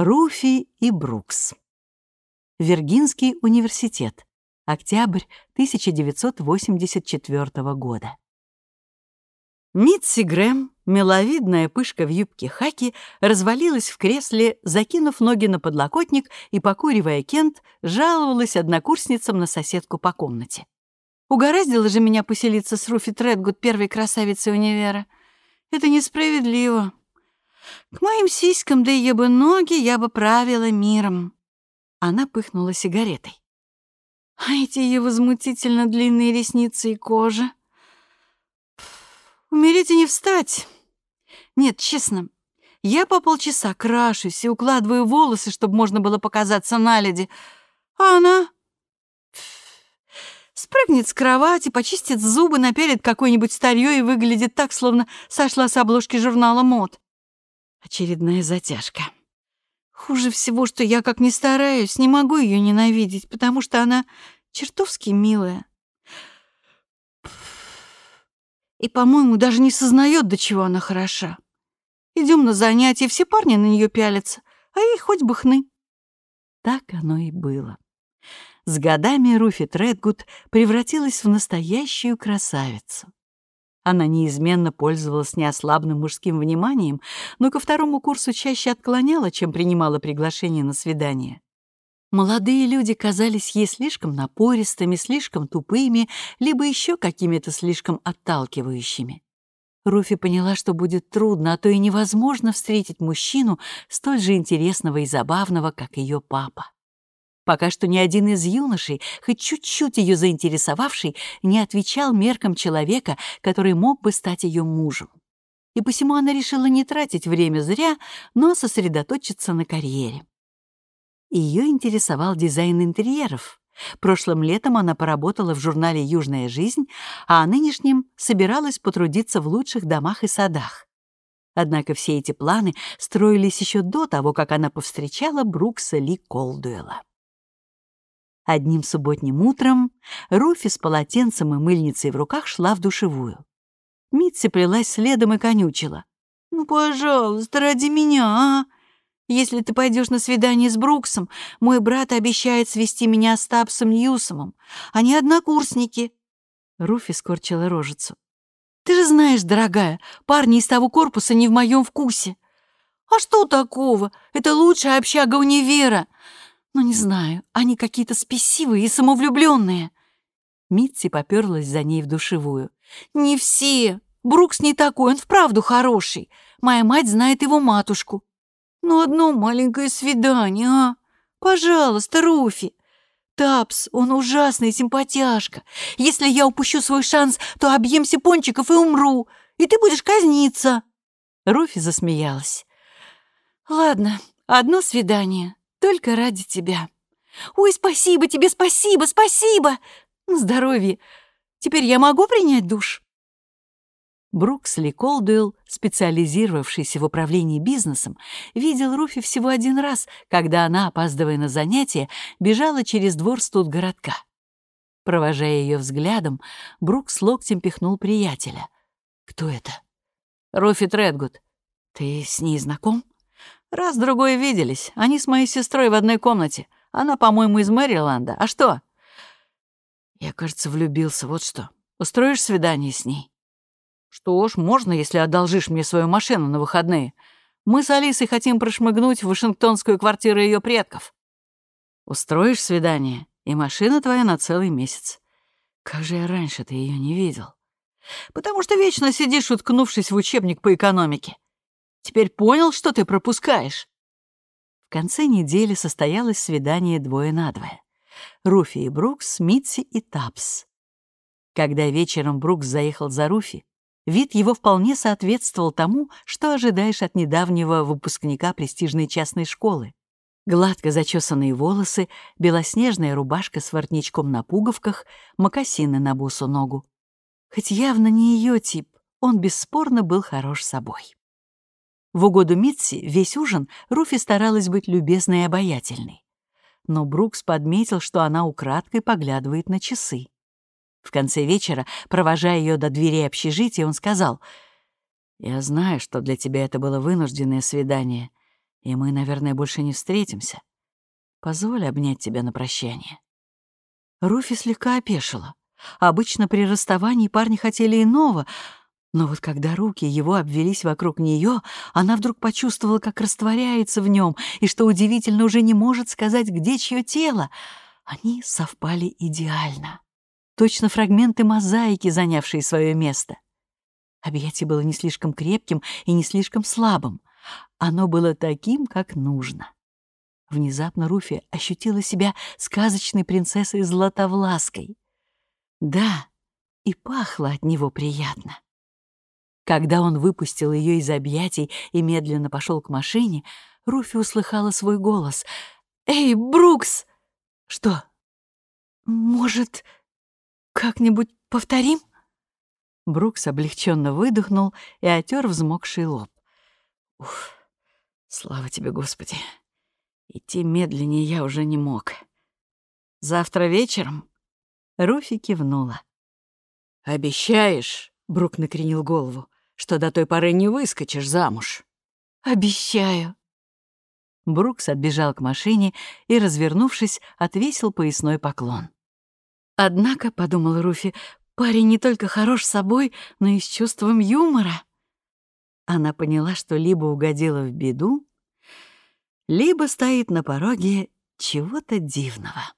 Руфи и Брукс. Виргинский университет. Октябрь 1984 года. Митси Грэм, миловидная пышка в юбке хаки, развалилась в кресле, закинув ноги на подлокотник и, покуривая кент, жаловалась однокурсницам на соседку по комнате. «Угораздило же меня поселиться с Руфи Тредгуд, первой красавицей универа. Это несправедливо. К моим сиськам, да ее бы ноги, я бы правила миром». Она пыхнула сигаретой. А эти ее возмутительно длинные ресницы и кожа. Умереть и не встать. Нет, честно, я по полчаса крашусь и укладываю волосы, чтобы можно было показаться на леди. А она спрыгнет с кровати, почистит зубы, напялит какое-нибудь старье и выглядит так, словно сошла с обложки журнала мод. Очередная затяжка. Хуже всего, что я, как ни стараюсь, не могу ее ненавидеть, потому что она чертовски милая. И, по-моему, даже не сознает, до чего она хороша. Идем на занятия, все парни на нее пялятся, а ей хоть бы хны. Так оно и было. С годами Руфи Тредгуд превратилась в настоящую красавицу. Она неизменно пользовалась неослабным мужским вниманием, но ко второму курсу чаще отклоняла, чем принимала приглашение на свидание. Молодые люди казались ей слишком напористыми, слишком тупыми, либо еще какими-то слишком отталкивающими. Руфи поняла, что будет трудно, а то и невозможно встретить мужчину столь же интересного и забавного, как ее папа. Пока что ни один из юношей, хоть чуть-чуть ее заинтересовавший, не отвечал меркам человека, который мог бы стать ее мужем. И посему она решила не тратить время зря, но сосредоточиться на карьере. Ее интересовал дизайн интерьеров. Прошлым летом она поработала в журнале «Южная жизнь», а нынешнем собиралась потрудиться в лучших домах и садах. Однако все эти планы строились еще до того, как она повстречала Брукса Ли Колдуэлла. Одним субботним утром Руфи с полотенцем и мыльницей в руках шла в душевую. Митси плелась следом и конючила. «Ну, пожалуйста, ради меня, а? Если ты пойдешь на свидание с Бруксом, мой брат обещает свести меня с Тапсом Ньюсомом. Они однокурсники». Руфи скорчила рожицу. «Ты же знаешь, дорогая, парни из того корпуса не в моем вкусе». «А что такого? Это лучшая общага универа. Но не знаю, они какие-то спесивые и самовлюбленные. Митси поперлась за ней в душевую. «Не все. Брукс не такой, он вправду хороший. Моя мать знает его матушку. Но одно маленькое свидание, а? Пожалуйста, Руфи. Тапс, он ужасный симпатяшка. Если я упущу свой шанс, то объемся пончиков и умру, и ты будешь казниться». Руфи засмеялась. «Ладно, одно свидание. Только ради тебя. Ой, спасибо тебе, спасибо, спасибо! Здоровье! Теперь я могу принять душ?» Бруксли Колдуэлл, специализировавшийся в управлении бизнесом, видел Руфи всего один раз, когда она, опаздывая на занятия, бежала через двор студгородка. Провожая ее взглядом, Брук с локтем пихнул приятеля. «Кто это?» «Руфи Тредгуд. Ты с ней знаком?» Раз-другой виделись. Они с моей сестрой в одной комнате. Она, по-моему, из Мэриленда. А что? Я, кажется, влюбился. Вот что. Устроишь свидание с ней? Что ж, можно, если одолжишь мне свою машину на выходные. Мы с Алисой хотим прошмыгнуть в вашингтонскую квартиру ее предков. Устроишь свидание, и машина твоя на целый месяц. Как же я раньше-то ее не видел? Потому что вечно сидишь, уткнувшись в учебник по экономике. Теперь понял, что ты пропускаешь?» В конце недели состоялось свидание двое на двое. Руфи и Брукс, Митси и Тапс. Когда вечером Брукс заехал за Руфи, вид его вполне соответствовал тому, что ожидаешь от недавнего выпускника престижной частной школы. Гладко зачесанные волосы, белоснежная рубашка с воротничком на пуговках, мокасины на босу ногу. Хоть явно не ее тип, он бесспорно был хорош собой. В угоду Митси весь ужин Руфи старалась быть любезной и обаятельной. Но Брукс подметил, что она украдкой поглядывает на часы. В конце вечера, провожая ее до дверей общежития, он сказал, «Я знаю, что для тебя это было вынужденное свидание. И мы, наверное, больше не встретимся. Позволь обнять тебя на прощание». Руфи слегка опешила. Обычно при расставании парни хотели иного, но вот когда руки его обвелись вокруг нее, она вдруг почувствовала, как растворяется в нем, и, что удивительно, уже не может сказать, где чье тело. Они совпали идеально. Точно фрагменты мозаики, занявшие свое место. Объятие было не слишком крепким и не слишком слабым. Оно было таким, как нужно. Внезапно Руфи ощутила себя сказочной принцессой Златовлаской. Да, и пахло от него приятно. Когда он выпустил ее из объятий и медленно пошел к машине, Руфи услыхала свой голос. «Эй, Брукс!» «Что?» «Может, как-нибудь повторим?» Брукс облегченно выдохнул и отер взмокший лоб. «Уф, слава тебе, Господи! Идти медленнее я уже не мог. Завтра вечером?» Руфи кивнула. «Обещаешь?» — Брук накренил голову что до той поры не выскочишь замуж». «Обещаю». Брукс отбежал к машине и, развернувшись, отвесил поясной поклон. «Однако», — подумала Руфи, — «парень не только хорош собой, но и с чувством юмора». Она поняла, что либо угодила в беду, либо стоит на пороге чего-то дивного.